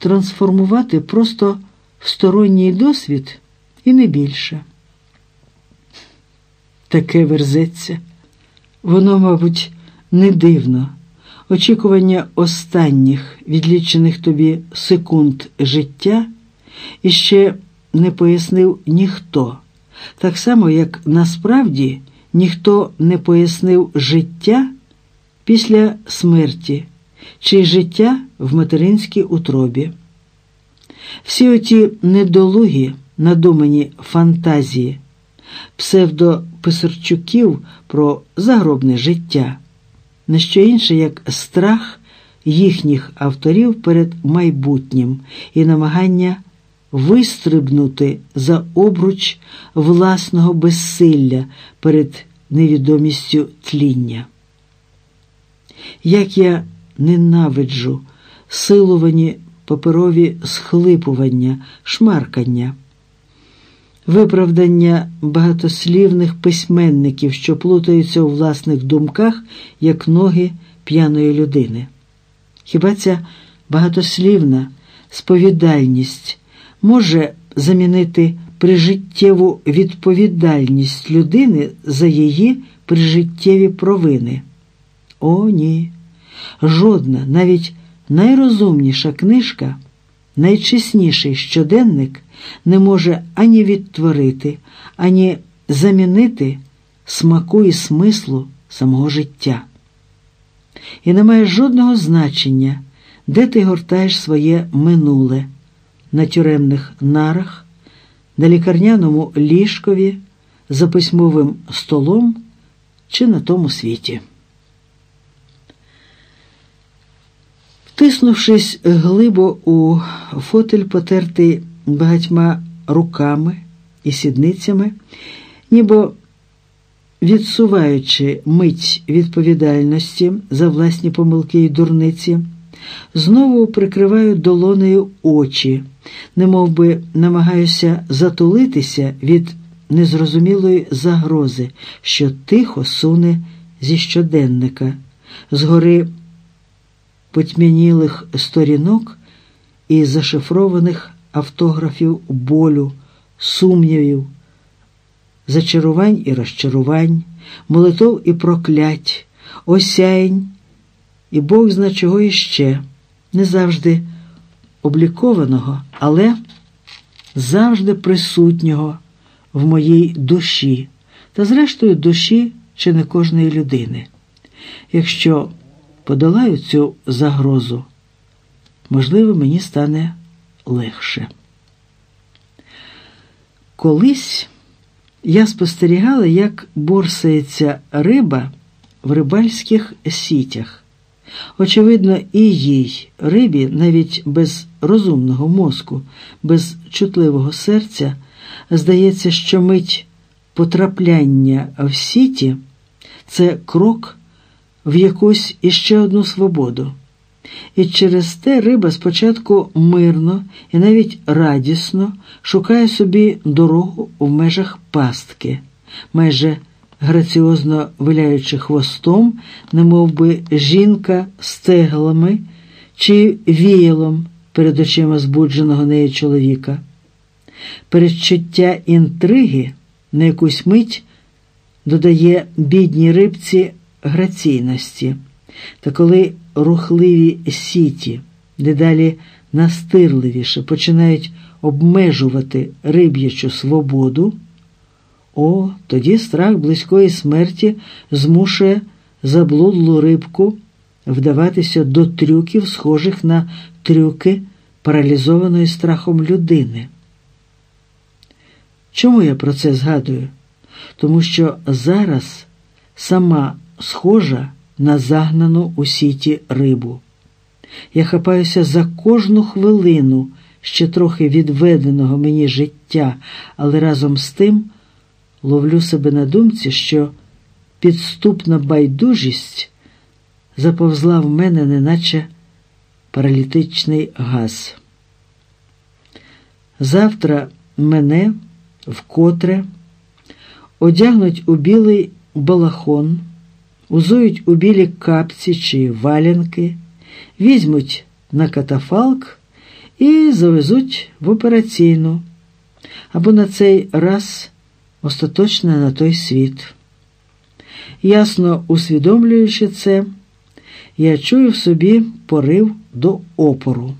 трансформувати просто в сторонній досвід і не більше. Таке верзеться. Воно, мабуть, не дивно. Очікування останніх відлічених тобі секунд життя іще не пояснив ніхто, так само, як насправді ніхто не пояснив життя після смерті чи життя в материнській утробі. Всі оті недолугі, надумані фантазії, псевдописарчуків про загробне життя, не що інше, як страх їхніх авторів перед майбутнім і намагання вистрибнути за обруч власного безсилля перед невідомістю тління. Як я ненавиджу силувані паперові схлипування, шмаркання, виправдання багатослівних письменників, що плутаються у власних думках, як ноги п'яної людини. Хіба ця багатослівна сповідальність може замінити прижиттєву відповідальність людини за її прижиттєві провини? О, ні. Жодна, навіть найрозумніша книжка, найчесніший щоденник не може ані відтворити, ані замінити смаку і смислу самого життя. І не має жодного значення, де ти гортаєш своє минуле на тюремних нарах, на лікарняному ліжкові, за письмовим столом чи на тому світі. Втиснувшись глибо у фотель, потертий багатьма руками і сідницями, ніби відсуваючи мить відповідальності за власні помилки й дурниці, знову прикриваю долонею очі, немов би намагаюся затулитися від незрозумілої загрози, що тихо суне зі щоденника, згори потьмянілих сторінок і зашифрованих автографів болю, сумнівів, зачарувань і розчарувань, молитов і проклять, осяянь і Бог зна чого іще, не завжди облікованого, але завжди присутнього в моїй душі. Та, зрештою, душі чи не кожної людини. Якщо подолаю цю загрозу, можливо, мені стане легше. Колись я спостерігала, як борсається риба в рибальських сітях. Очевидно, і їй, рибі, навіть без розумного мозку, без чутливого серця, здається, що мить потрапляння в сіті це крок в якусь іще одну свободу. І через те риба спочатку мирно і навіть радісно шукає собі дорогу в межах пастки, майже граціозно виляючи хвостом, немов би жінка стеглами чи віялом перед очима збудженого неї чоловіка. Передчуття інтриги на якусь мить додає бідній рибці граційності, та коли рухливі сіті дедалі настирливіше починають обмежувати риб'ячу свободу, о, тоді страх близької смерті змушує заблудлу рибку вдаватися до трюків, схожих на трюки паралізованої страхом людини. Чому я про це згадую? Тому що зараз сама схожа на загнану у сіті рибу. Я хапаюся за кожну хвилину ще трохи відведеного мені життя, але разом з тим ловлю себе на думці, що підступна байдужість заповзла в мене, неначе паралітичний газ. Завтра мене вкотре одягнуть у білий балахон узують у білі капці чи валянки, візьмуть на катафалк і завезуть в операційну або на цей раз остаточно на той світ. Ясно усвідомлюючи це, я чую в собі порив до опору.